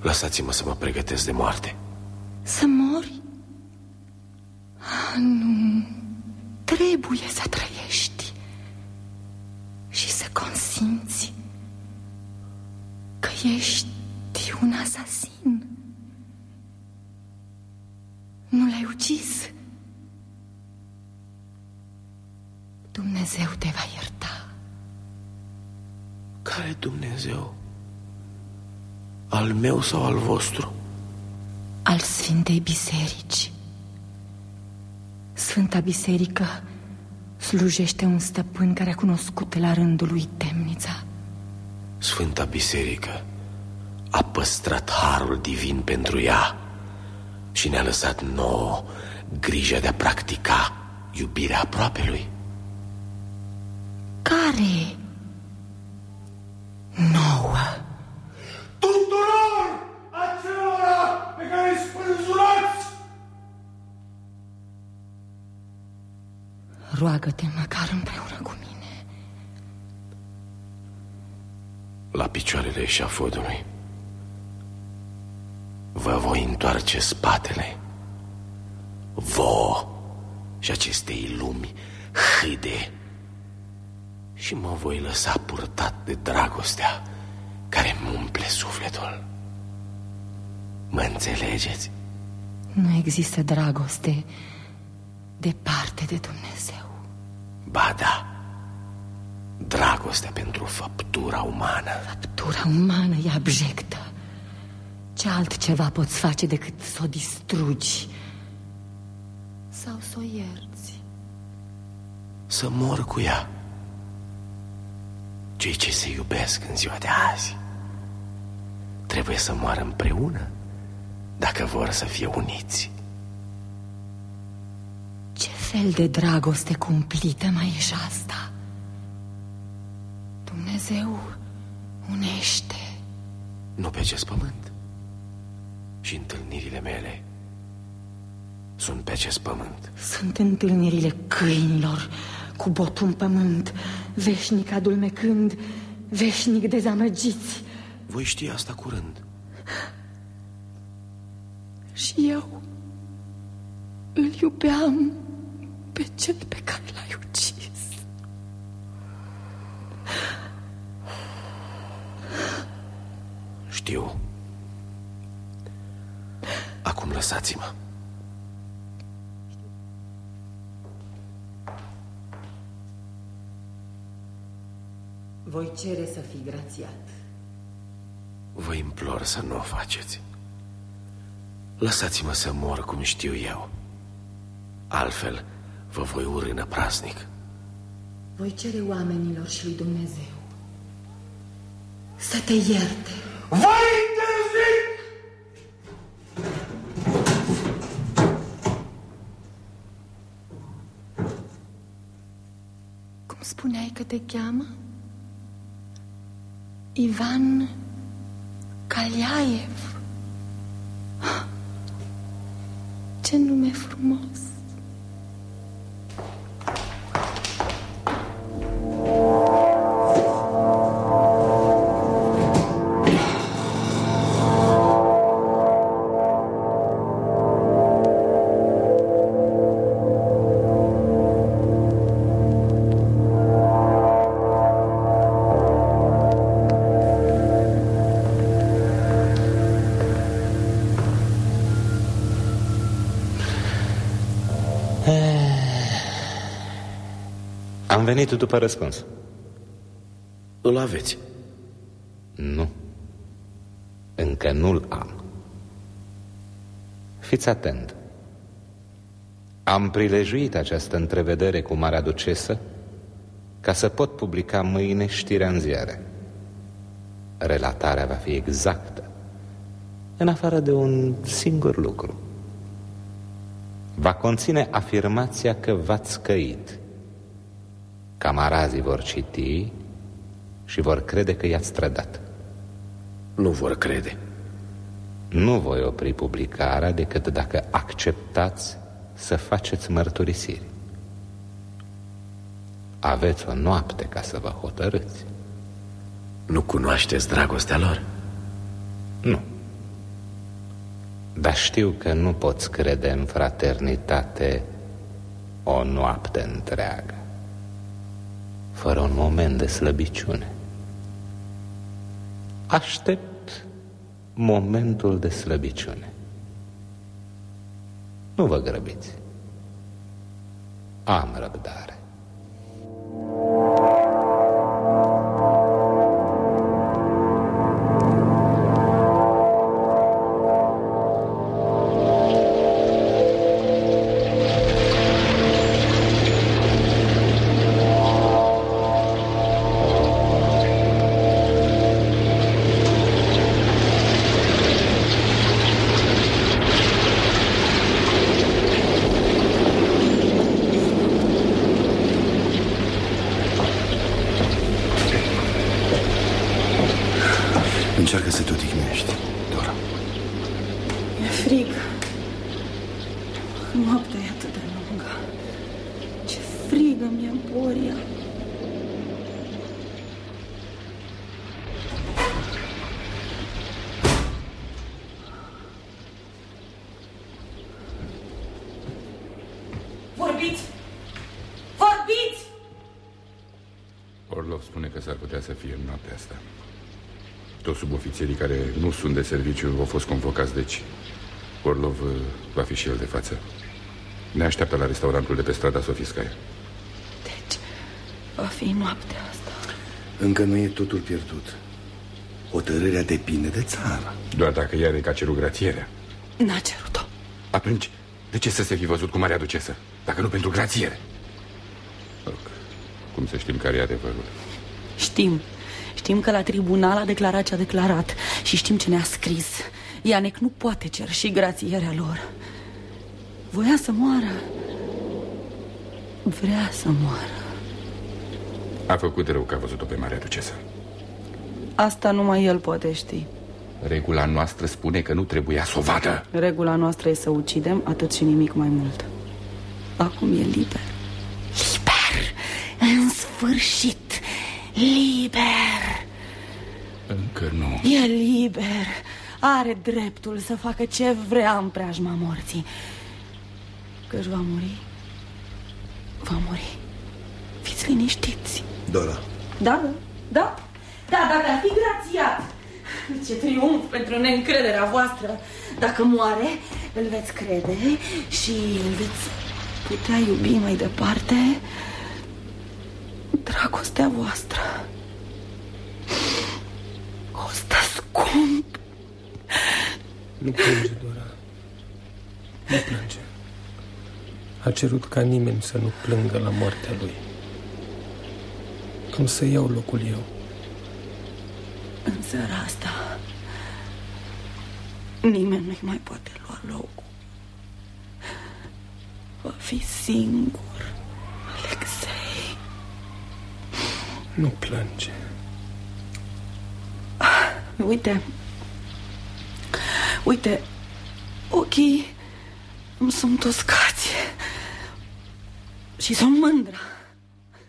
Lăsați-mă să mă pregătesc de moarte. Să mori? Ah, nu. Trebuie să trăiești. Și să consimți că ești un asasin. Nu l-ai ucis. Dumnezeu te va ierta. Care Dumnezeu? Al meu sau al vostru? Al Sfintei Biserici. Sfânta Biserică slujește un stăpân care a cunoscut la rândul lui temnița. Sfânta Biserică a păstrat harul divin pentru ea și ne-a lăsat nouă grija de a practica iubirea aproapelui. Care? Nouă. Tuturor acelora pe care îi spânzurați! Roagă-te măcar împreună cu mine. La picioarele eșafodului vă voi întoarce spatele. Vouă și acestei lumi hâde și mă voi lăsa purtat de dragostea care îmi umple sufletul. Mă înțelegeți? Nu există dragoste departe de Dumnezeu. Ba da, dragostea pentru făptura umană. Făptura umană e abjectă. Ce altceva poți face decât să o distrugi sau să o ierți? Să mor cu ea. Cei ce se iubesc în ziua de azi trebuie să moară împreună dacă vor să fie uniți. Ce fel de dragoste cumplită mai e și asta? Dumnezeu unește. Nu pe acest pământ. Și întâlnirile mele sunt pe acest pământ. Sunt întâlnirile câinilor cu botul în pământ, veșnic adulmecând, veșnic dezamăgiți. Voi ști asta curând. Și eu îl iubeam pe cel pe care l-ai ucis. Știu. Acum lăsați-mă. Voi cere să fii grațiat. Vă implor să nu o faceți. Lăsați-mă să mor cum știu eu. Altfel, vă voi urână praznic. Voi cere oamenilor și lui Dumnezeu să te ierte. Vă interzic! spuneai că te cheamă? Ivan Kaliaev. Ce nume frumos! Am venit după răspuns. Îl aveți? Nu. Încă nu-l am. Fiți atent. Am prilejuit această întrevedere cu Marea Ducesă ca să pot publica mâine știrea în ziare. Relatarea va fi exactă, în afară de un singur lucru. Va conține afirmația că v-ați căit. Camarazii vor citi și vor crede că i-ați trădat. Nu vor crede. Nu voi opri publicarea decât dacă acceptați să faceți mărturisiri. Aveți o noapte ca să vă hotărâți. Nu cunoașteți dragostea lor? Nu. Dar știu că nu poți crede în fraternitate o noapte întreagă, fără un moment de slăbiciune. Aștept momentul de slăbiciune. Nu vă grăbiți. Am răbdare. Serviciu au fost convocați, deci Orlov uh, va fi și el de față. Ne așteaptă la restaurantul de pe strada Sofiscaia. Deci, va fi noaptea asta. Încă nu e totul pierdut. Hotărârea depinde de țară. Doar dacă ea ca cerut grațierea. N-a cerut-o. Atunci, de ce să se fi văzut cu Marea Ducesă? Dacă nu pentru grațiere? Loc, Cum să știm care e adevărul? Știm. Știm că la tribunal a declarat ce a declarat și știm ce ne-a scris. Ianec nu poate cer și grațierea lor. Voia să moară. Vrea să moară. A făcut rău că a văzut-o pe Marea Ducesă. Asta numai el poate ști. Regula noastră spune că nu trebuia să o vadă. Regula noastră e să ucidem atât și nimic mai mult. Acum e liber. Liber! În sfârșit! Liber! Încă nu. E liber. Are dreptul să facă ce vrea în preajma morții. Că își va muri. Va muri. Fiți liniștiți. Dora, Da, da, da. Da, dacă ar fi grațiat. Ce triumf pentru neîncrederea voastră. Dacă moare, îl veți crede și îl veți putea iubi mai departe. Dragostea voastră costă scump. Nu plânge, Dora. Nu plânge. A cerut ca nimeni să nu plângă la moartea lui. Am să iau locul eu. În seara asta nimeni nu-i mai poate lua locul. Va fi singur, Alexei. Nu plânge. Uite. Uite. Ochii îmi sunt uscați. Și sunt mândră.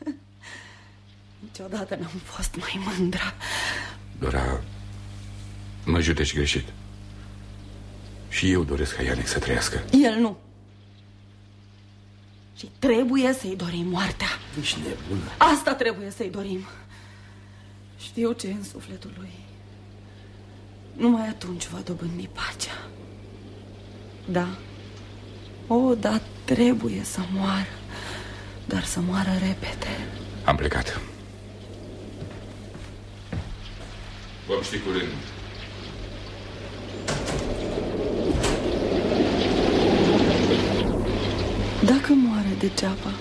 Niciodată n-am fost mai mândră. Dora, mă judeci greșit. Și eu doresc ca Ianic să trăiască. El nu. Și trebuie să-i dorim moartea. Ești nebună. Asta trebuie să-i dorim. Știu ce e în sufletul lui. Numai atunci va dobândi pacea. Da. O, da, trebuie să moară. Dar să moară repede. Am plecat. Vom ști curând. Dacă moare degeaba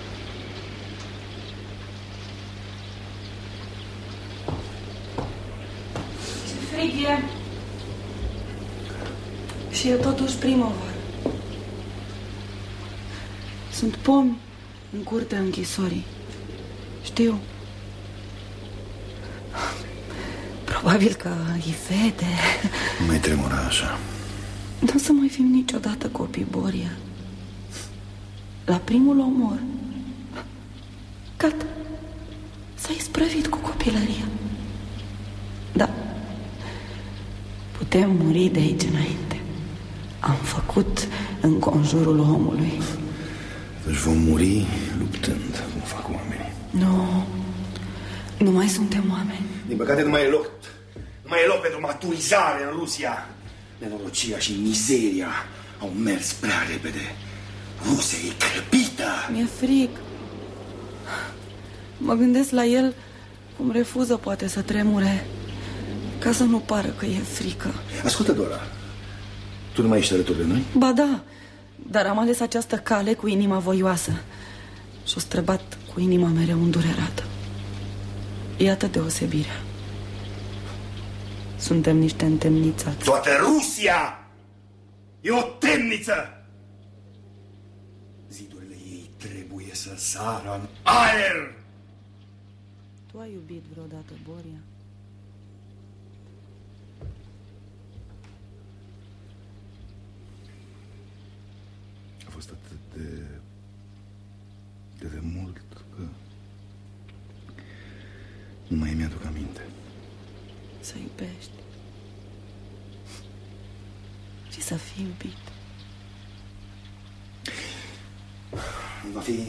Ce frig e Și e totuși primăvară. Sunt pomi în curtea închisorii. Știu. Probabil că îi vede Nu mai tremura așa. Nu o să mai fim niciodată copii, Boria. La primul omor. Gata. S-a isprăvit cu copilăria Da Putem muri de aici înainte Am făcut în conjurul omului Deci vom muri luptând, cum fac oamenii. Nu Nu mai suntem oameni Din păcate nu mai e loc. Nu mai e loc pentru maturizare în Rusia. Nenorocirea și mizeria au mers prea repede. Rusia e crăpită. Mi-e frig Mă gândesc la el Cum refuză poate să tremure Ca să nu pară că e frică Ascultă, Dora. Tu nu mai ești alături de noi? Ba da, dar am ales această cale cu inima voioasă Și-o străbat cu inima mereu îndurerată Iată deosebirea Suntem niște întemnițați Toată Rusia e o temniță. Zidurile ei trebuie să sară în aer. Tu ai iubit vreodată, Boria? Fost atât de... de, de mult că... Nu mai mi-aduc aminte. Să iubești Și să fii iubit Va fi...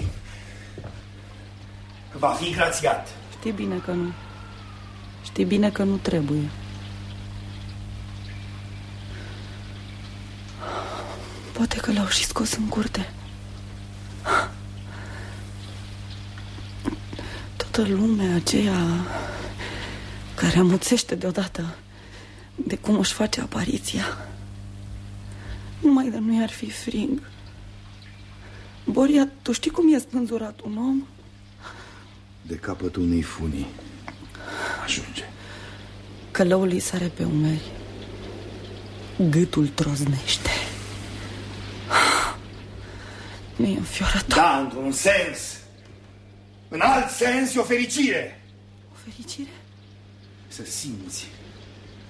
Va fi grațiat. Știi bine că nu Știi bine că nu trebuie Poate că l-au și scos în curte Toată lumea aceea Care amuțește deodată De cum își face apariția Numai de nu i-ar fi frig Boria, tu știi cum e spânzurat un om? De capătul unei funii. Ajunge. Călăul îi sare pe umeri Gâtul troznește Mi-e înfiorător Da, într-un sens. În alt sens e o fericire. O fericire? Să simți,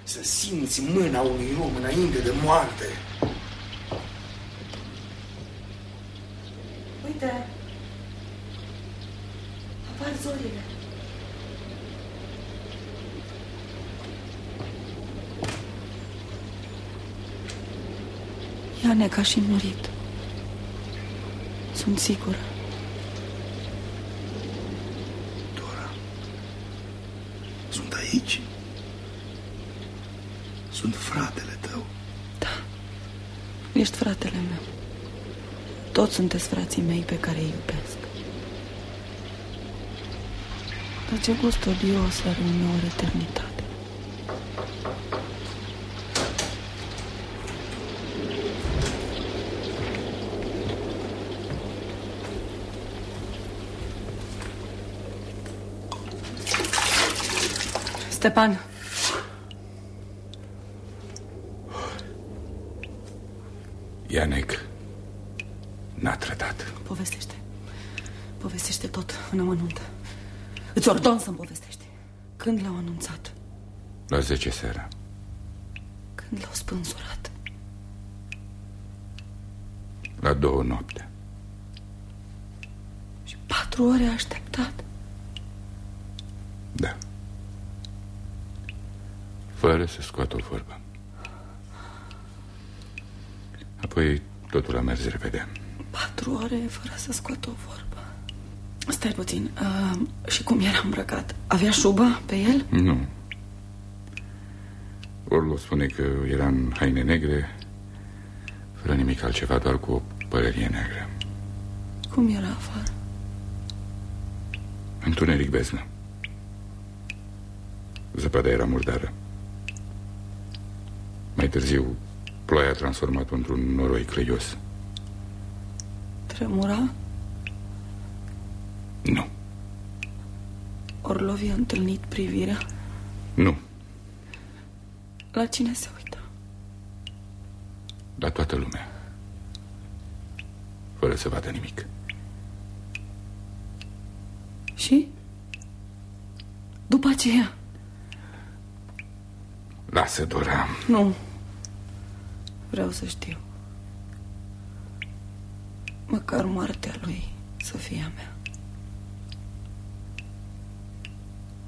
să simți mâna unui om înainte de moarte. Uite Apar zorile Ianec a și murit Sunt sigură Dora. Sunt aici. Sunt fratele tău. Ești fratele meu Toți sunteți frații mei pe care îi iubesc Dar ce gust odios are uneori eternitate Stepan, Ianec n-a trădat. povestește Povestește tot în amănunt Îți ordon să-mi povestești. Când l-au anunțat? La 10 seara. Când l-au spânzurat? La două noapte. Și patru ore a așteptat? Da. Fără să scoată o vorbă. Apoi totul a mers repede. Patru ore fără să scoată o vorbă. Stai puțin. Uh, și cum era îmbrăcat? Avea șubă pe el? Nu. Orlo spune că era în haine negre, fără nimic altceva, doar cu o pălărie neagră. Cum era afară? Întuneric beznă. Zăpada era murdară. Mai târziu, ploaia a transformat într-un noroi cleios. Tremura? Nu. Orlovi a întâlnit privirea? Nu. La cine se uită? La toată lumea. Fără să vadă nimic. Și? După aceea? Lasă, Dora. Nu. Vreau să știu. Măcar moartea lui să fie a mea.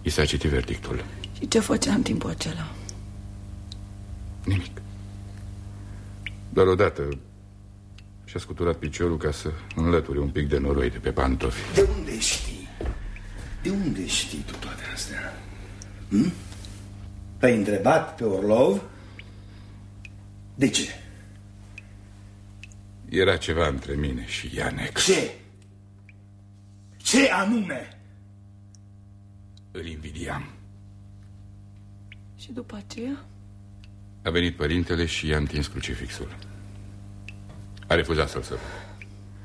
I s-a citit verdictul. Și ce făcea în timpul acela? Nimic. Doar odată și-a scuturat piciorul ca să înlăture un pic de noroi de pe pantofi. De unde știi? De unde știi tu toate astea? Hm? L-ai întrebat pe Orlov? De ce? Era ceva între mine și Ianec. Ce? Ce anume? Îl invidiam. Și după aceea? A venit părintele și i-a întins crucifixul. A refuzat să-l săp.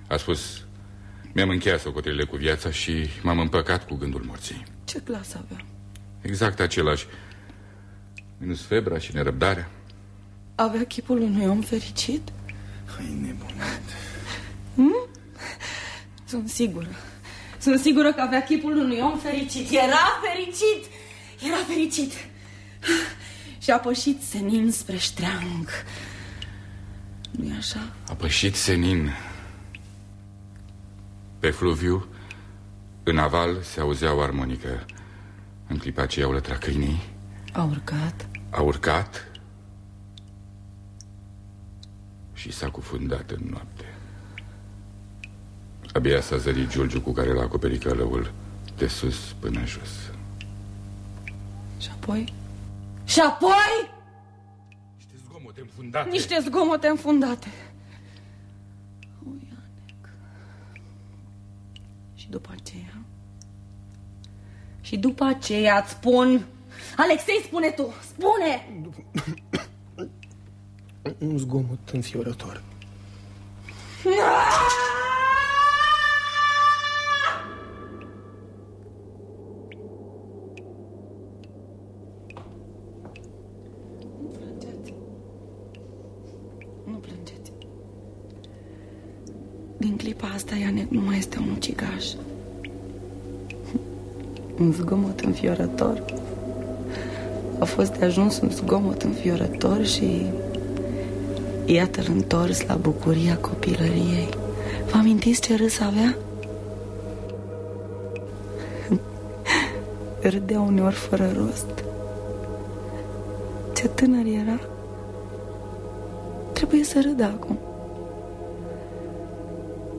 A spus, mi-am încheiat socotelile cu viața și m-am împăcat cu gândul morții. Ce clasă avea? Exact același. Minus febra și nerăbdarea. Avea chipul unui om fericit? Hai nebunit. Hmm? Sunt sigură. Sunt sigură că avea chipul unui om fericit. Era fericit! Era fericit! Și a pășit senin spre ștreang. nu e așa? A pășit senin. Pe fluviu, în aval, se auzea o armonică. În clipa aceea au lătrat câinii. A urcat? A urcat și s-a cufundat în noapte. Abia s-a zărit Giulgiu cu care l-a acoperit călăul de sus până jos. Și apoi? Și apoi? Niște zgomote înfundate. Niște zgomote înfundate. O, Ianec. Și după aceea? Și după aceea îți spun... Alexei, spune tu! Spune! Un zgomot înfiorător. Nu plângeți. Din clipa asta, Ianec nu mai este un ucigaș. Un zgomot înfiorător. A fost de ajuns un zgomot înfiorător și iată-l întors la bucuria copilăriei. Vă amintiți ce râs avea? Râdea uneori fără rost. Ce tânăr era. Trebuie să râdă acum.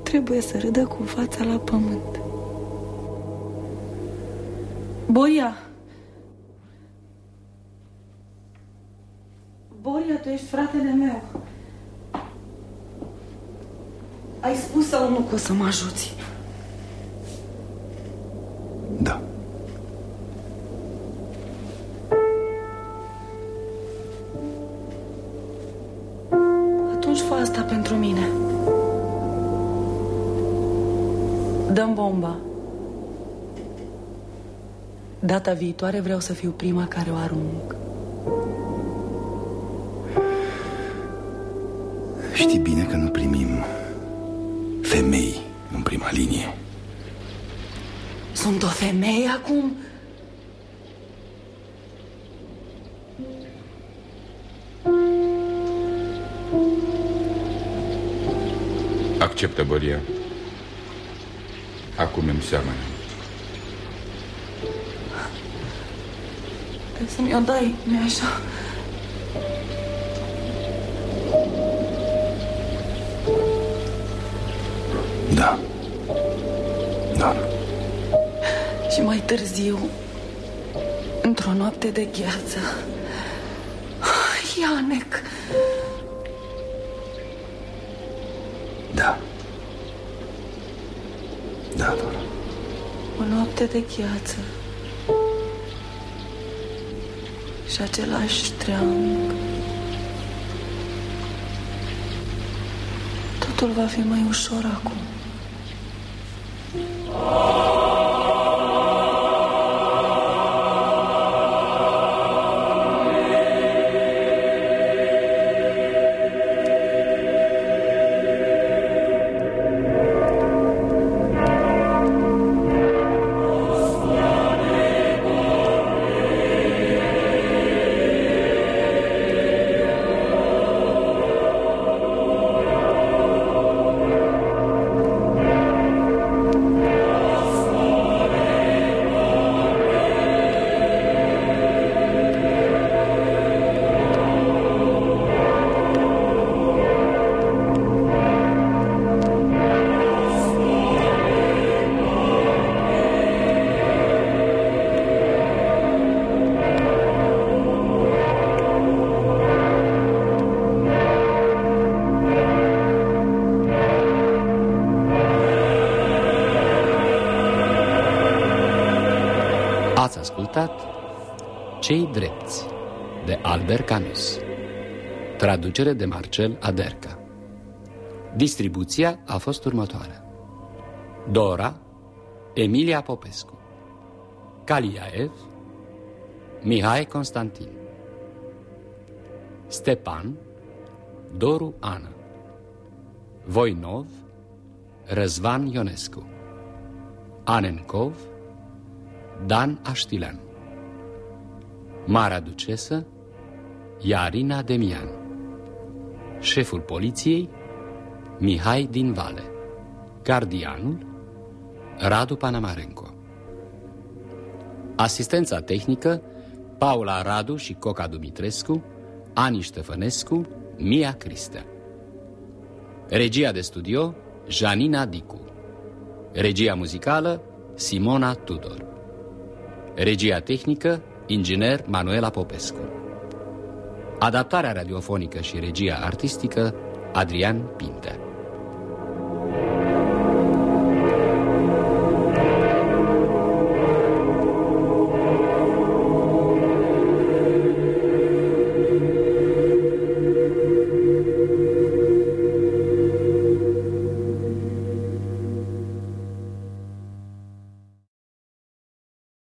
Trebuie să râdă cu fața la pământ. Boria! Boria, tu ești fratele meu. Ai spus sau nu că o să mă ajuți? Da. Atunci fă asta pentru mine. Dăm bomba. Data viitoare vreau să fiu prima care o arunc. Știi bine că nu primim femei în prima linie. Sunt o femeie acum? Acceptă, Băria. Acum îmi seamănă. Să-mi o dai, nu așa? Da. Și mai târziu, într-o noapte de gheață, Ianec, Da. Da, Dora. o noapte de gheață și același treang. Totul va fi mai ușor acum. Ați ascultat Cei drepți de Albert Camus. Traducere de Marcel Aderca. Distribuția a fost următoarea. Dora Emilia Popescu. Kaliaev Mihai Constantin. Stepan Doru Ana. Voinov Răzvan Ionescu. Anenkov Dan Aștilean Marea Ducesă Iarina Demian. Șeful poliției Mihai din Vale. Gardianul Radu Panamarenco. Asistența tehnică Paula Radu și Coca Dumitrescu Ani Ștefănescu Mia Cristea Regia de studio Janina Dicu. Regia muzicală Simona Tudor. Regia tehnică, inginer Manuela Popescu. Adaptarea radiofonică și regia artistică, Adrian Pintea.